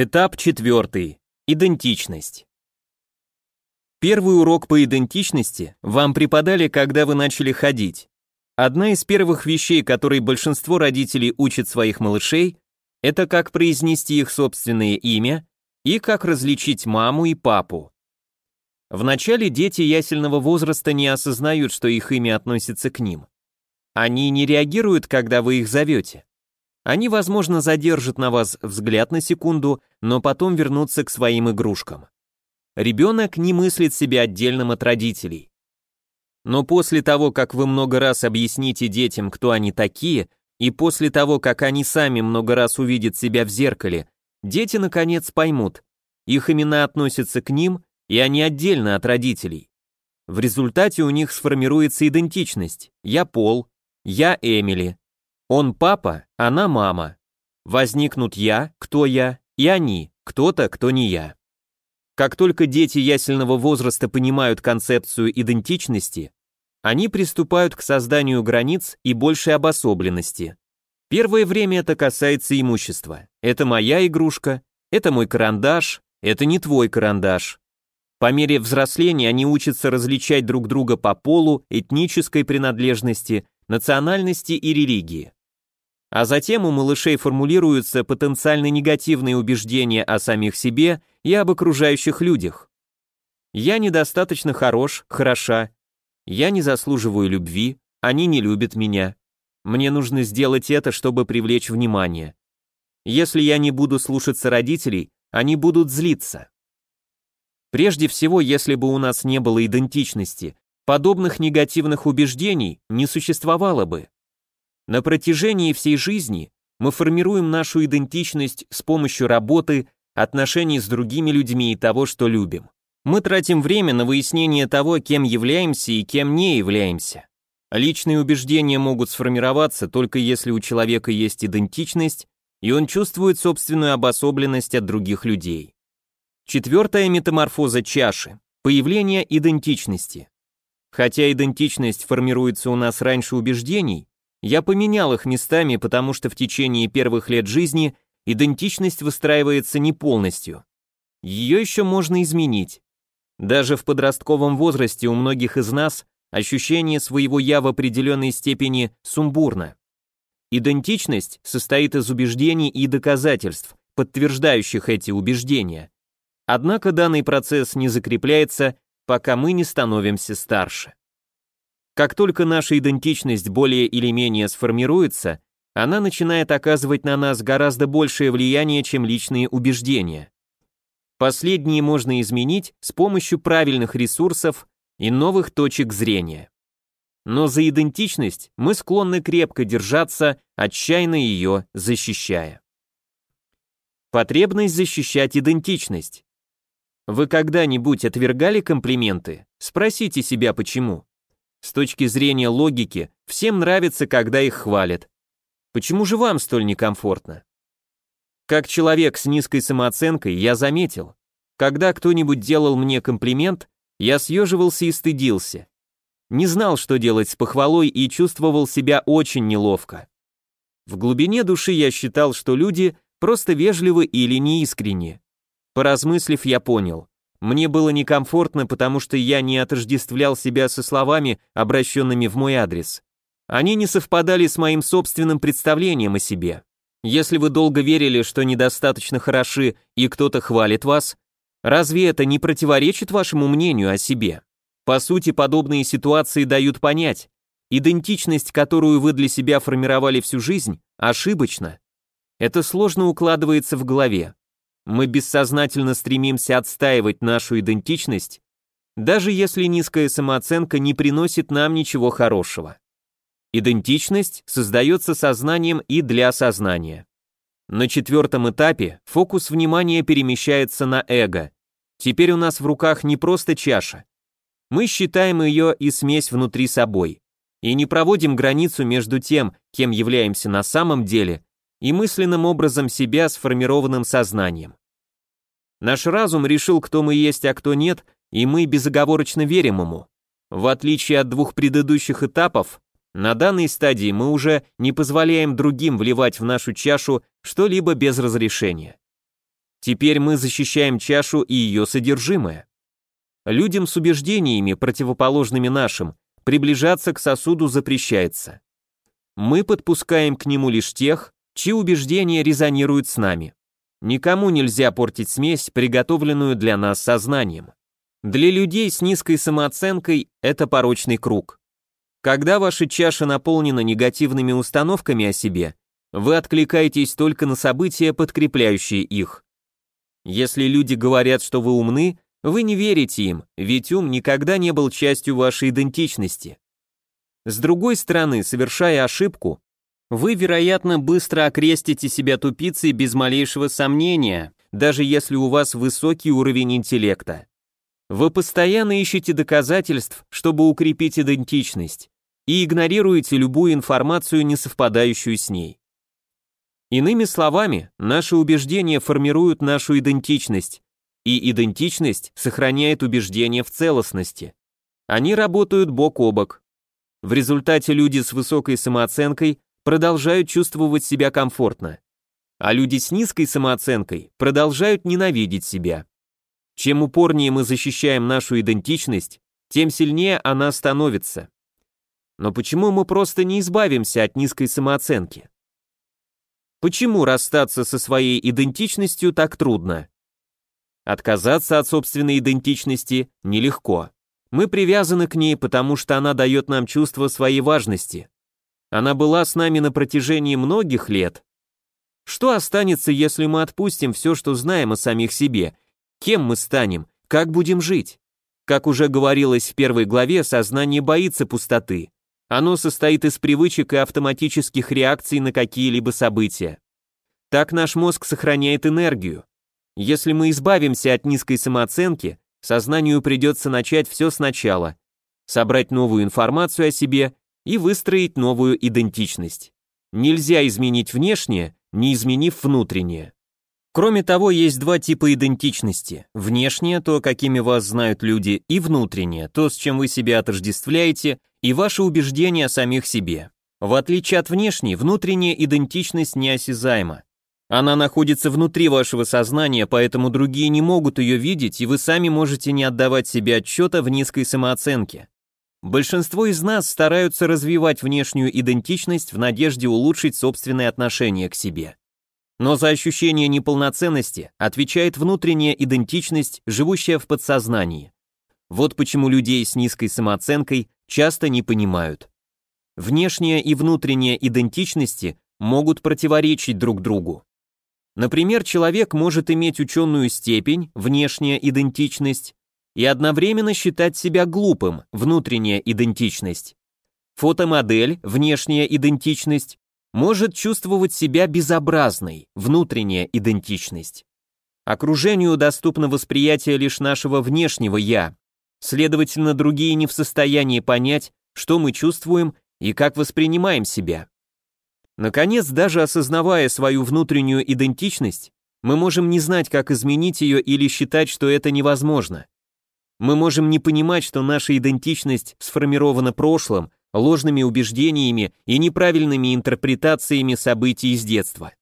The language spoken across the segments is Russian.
Этап четвертый. Идентичность. Первый урок по идентичности вам преподали, когда вы начали ходить. Одна из первых вещей, которые большинство родителей учат своих малышей, это как произнести их собственное имя и как различить маму и папу. Вначале дети ясельного возраста не осознают, что их имя относится к ним. Они не реагируют, когда вы их зовете. Они, возможно, задержат на вас взгляд на секунду, но потом вернутся к своим игрушкам. Ребенок не мыслит себя отдельным от родителей. Но после того, как вы много раз объясните детям, кто они такие, и после того, как они сами много раз увидят себя в зеркале, дети наконец поймут, их имена относятся к ним, и они отдельно от родителей. В результате у них сформируется идентичность. Я Пол, я Эмили, он папа, она мама. Возникнут я, кто я, и они, кто-то, кто не я. Как только дети ясельного возраста понимают концепцию идентичности, они приступают к созданию границ и большей обособленности. Первое время это касается имущества. Это моя игрушка, это мой карандаш, это не твой карандаш. По мере взросления они учатся различать друг друга по полу, этнической принадлежности, национальности и религии. А затем у малышей формулируются потенциально негативные убеждения о самих себе и об окружающих людях. Я недостаточно хорош, хороша. Я не заслуживаю любви, они не любят меня. Мне нужно сделать это, чтобы привлечь внимание. Если я не буду слушаться родителей, они будут злиться. Прежде всего, если бы у нас не было идентичности, подобных негативных убеждений не существовало бы. На протяжении всей жизни мы формируем нашу идентичность с помощью работы, отношений с другими людьми и того, что любим. Мы тратим время на выяснение того, кем являемся и кем не являемся. Личные убеждения могут сформироваться только если у человека есть идентичность, и он чувствует собственную обособленность от других людей. Четвертая метаморфоза чаши – появление идентичности. Хотя идентичность формируется у нас раньше убеждений, я поменял их местами, потому что в течение первых лет жизни идентичность выстраивается не полностью. Ее еще можно изменить. Даже в подростковом возрасте у многих из нас ощущение своего «я» в определенной степени сумбурно. Идентичность состоит из убеждений и доказательств, подтверждающих эти убеждения. Однако данный процесс не закрепляется, пока мы не становимся старше. Как только наша идентичность более или менее сформируется, она начинает оказывать на нас гораздо большее влияние, чем личные убеждения. Последние можно изменить с помощью правильных ресурсов и новых точек зрения. Но за идентичность мы склонны крепко держаться, отчаянно ее защищая. Потребность защищать идентичность. Вы когда-нибудь отвергали комплименты? Спросите себя почему. С точки зрения логики, всем нравится, когда их хвалят. Почему же вам столь некомфортно? Как человек с низкой самооценкой, я заметил, когда кто-нибудь делал мне комплимент, я съеживался и стыдился. Не знал, что делать с похвалой и чувствовал себя очень неловко. В глубине души я считал, что люди просто вежливы или неискренни. Поразмыслив, я понял, мне было некомфортно, потому что я не отождествлял себя со словами, обращенными в мой адрес. Они не совпадали с моим собственным представлением о себе. Если вы долго верили, что недостаточно хороши и кто-то хвалит вас, разве это не противоречит вашему мнению о себе? По сути, подобные ситуации дают понять, идентичность, которую вы для себя формировали всю жизнь, ошибочна. Это сложно укладывается в голове. Мы бессознательно стремимся отстаивать нашу идентичность, даже если низкая самооценка не приносит нам ничего хорошего. Идентичность создается сознанием и для сознания. На четвертом этапе фокус внимания перемещается на эго. Теперь у нас в руках не просто чаша. Мы считаем ее и смесь внутри собой. И не проводим границу между тем, кем являемся на самом деле, и мысленным образом себя сформированным сознанием. Наш разум решил, кто мы есть, а кто нет, и мы безоговорочно верим ему. В отличие от двух предыдущих этапов, на данной стадии мы уже не позволяем другим вливать в нашу чашу что-либо без разрешения. Теперь мы защищаем чашу и ее содержимое. Людям с убеждениями, противоположными нашим, приближаться к сосуду запрещается. Мы подпускаем к нему лишь тех, чьи убеждения резонируют с нами. Никому нельзя портить смесь, приготовленную для нас сознанием. Для людей с низкой самооценкой это порочный круг. Когда ваша чаша наполнена негативными установками о себе, вы откликаетесь только на события, подкрепляющие их. Если люди говорят, что вы умны, вы не верите им, ведь ум никогда не был частью вашей идентичности. С другой стороны, совершая ошибку, вы, вероятно, быстро окрестите себя тупицей без малейшего сомнения, даже если у вас высокий уровень интеллекта. Вы постоянно ищете доказательств, чтобы укрепить идентичность, и игнорируете любую информацию, не совпадающую с ней. Иными словами, наши убеждения формируют нашу идентичность, и идентичность сохраняет убеждения в целостности. Они работают бок о бок. В результате люди с высокой самооценкой продолжают чувствовать себя комфортно, а люди с низкой самооценкой продолжают ненавидеть себя. Чем упорнее мы защищаем нашу идентичность, тем сильнее она становится. Но почему мы просто не избавимся от низкой самооценки? Почему расстаться со своей идентичностью так трудно? Отказаться от собственной идентичности нелегко. Мы привязаны к ней, потому что она дает нам чувство своей важности. Она была с нами на протяжении многих лет. Что останется, если мы отпустим все, что знаем о самих себе? Кем мы станем? Как будем жить? Как уже говорилось в первой главе, сознание боится пустоты. Оно состоит из привычек и автоматических реакций на какие-либо события. Так наш мозг сохраняет энергию. Если мы избавимся от низкой самооценки, сознанию придется начать все сначала, собрать новую информацию о себе и выстроить новую идентичность. Нельзя изменить внешнее, не изменив внутреннее. Кроме того, есть два типа идентичности. Внешнее, то, какими вас знают люди, и внутреннее, то, с чем вы себя отождествляете, и ваши убеждения о самих себе. В отличие от внешней, внутренняя идентичность неосязаема. Она находится внутри вашего сознания, поэтому другие не могут ее видеть, и вы сами можете не отдавать себе отчета в низкой самооценке. Большинство из нас стараются развивать внешнюю идентичность в надежде улучшить собственное отношение к себе. Но за ощущение неполноценности отвечает внутренняя идентичность, живущая в подсознании. Вот почему людей с низкой самооценкой часто не понимают. Внешняя и внутренняя идентичности могут противоречить друг другу. Например, человек может иметь ученую степень, внешняя идентичность, и одновременно считать себя глупым, внутренняя идентичность. Фотомодель, внешняя идентичность, может чувствовать себя безобразной, внутренняя идентичность. Окружению доступно восприятие лишь нашего внешнего «я», Следовательно, другие не в состоянии понять, что мы чувствуем и как воспринимаем себя. Наконец, даже осознавая свою внутреннюю идентичность, мы можем не знать, как изменить ее или считать, что это невозможно. Мы можем не понимать, что наша идентичность сформирована прошлым, ложными убеждениями и неправильными интерпретациями событий из детства.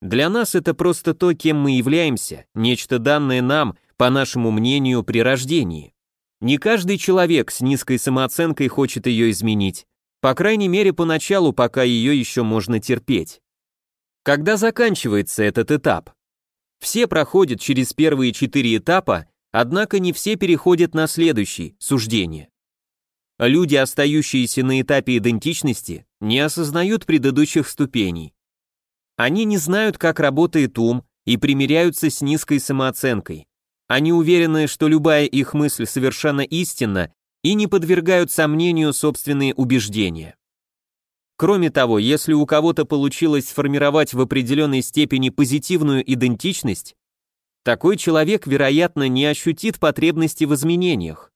Для нас это просто то, кем мы являемся, нечто данное нам, по нашему мнению, при рождении. Не каждый человек с низкой самооценкой хочет ее изменить, по крайней мере поначалу, пока ее еще можно терпеть. Когда заканчивается этот этап? Все проходят через первые четыре этапа, однако не все переходят на следующий, суждение. Люди, остающиеся на этапе идентичности, не осознают предыдущих ступеней. Они не знают, как работает ум, и примиряются с низкой самооценкой. Они уверены, что любая их мысль совершенно истинна и не подвергают сомнению собственные убеждения. Кроме того, если у кого-то получилось сформировать в определенной степени позитивную идентичность, такой человек, вероятно, не ощутит потребности в изменениях.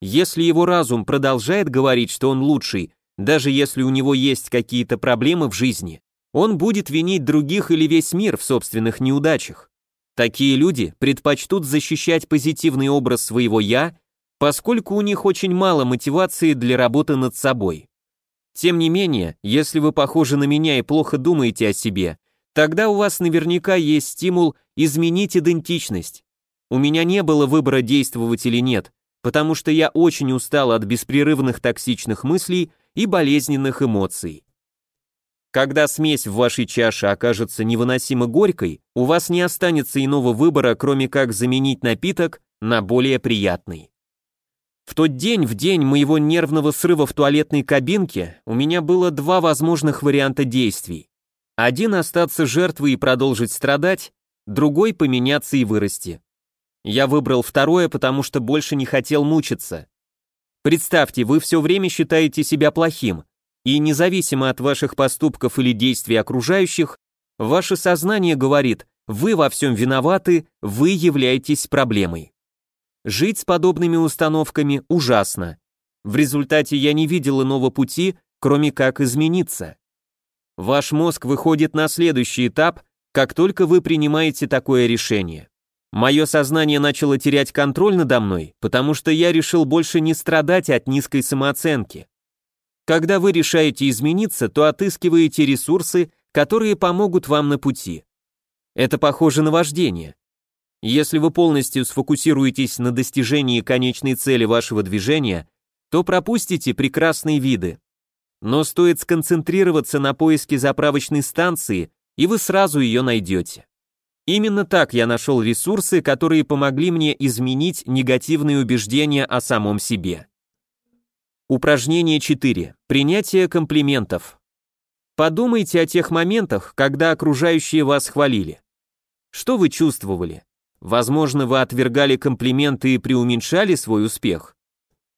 Если его разум продолжает говорить, что он лучший, даже если у него есть какие-то проблемы в жизни, он будет винить других или весь мир в собственных неудачах. Такие люди предпочтут защищать позитивный образ своего «я», поскольку у них очень мало мотивации для работы над собой. Тем не менее, если вы похожи на меня и плохо думаете о себе, Тогда у вас наверняка есть стимул изменить идентичность. У меня не было выбора действовать или нет, потому что я очень устал от беспрерывных токсичных мыслей и болезненных эмоций. Когда смесь в вашей чаше окажется невыносимо горькой, у вас не останется иного выбора, кроме как заменить напиток на более приятный. В тот день, в день моего нервного срыва в туалетной кабинке, у меня было два возможных варианта действий. Один остаться жертвой и продолжить страдать, другой поменяться и вырасти. Я выбрал второе, потому что больше не хотел мучиться. Представьте, вы все время считаете себя плохим, и независимо от ваших поступков или действий окружающих, ваше сознание говорит, вы во всем виноваты, вы являетесь проблемой. Жить с подобными установками ужасно. В результате я не видел иного пути, кроме как измениться. Ваш мозг выходит на следующий этап, как только вы принимаете такое решение. Мое сознание начало терять контроль надо мной, потому что я решил больше не страдать от низкой самооценки. Когда вы решаете измениться, то отыскиваете ресурсы, которые помогут вам на пути. Это похоже на вождение. Если вы полностью сфокусируетесь на достижении конечной цели вашего движения, то пропустите прекрасные виды. Но стоит сконцентрироваться на поиске заправочной станции, и вы сразу ее найдете. Именно так я нашел ресурсы, которые помогли мне изменить негативные убеждения о самом себе. Упражнение 4. Принятие комплиментов. Подумайте о тех моментах, когда окружающие вас хвалили. Что вы чувствовали? Возможно, вы отвергали комплименты и преуменьшали свой успех.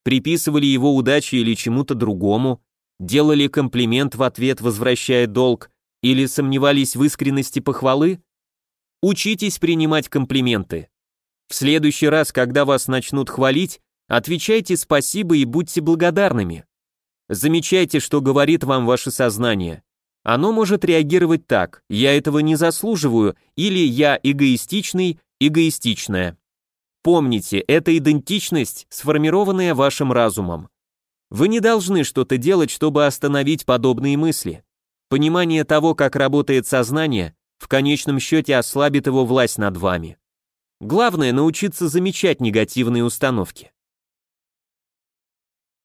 Приписывали его удаче или чему-то другому, делали комплимент в ответ, возвращая долг, или сомневались в искренности похвалы? Учитесь принимать комплименты. В следующий раз, когда вас начнут хвалить, отвечайте спасибо и будьте благодарными. Замечайте, что говорит вам ваше сознание. Оно может реагировать так «я этого не заслуживаю» или «я эгоистичный, эгоистичная». Помните, это идентичность, сформированная вашим разумом. Вы не должны что-то делать, чтобы остановить подобные мысли. Понимание того, как работает сознание, в конечном счете ослабит его власть над вами. Главное научиться замечать негативные установки.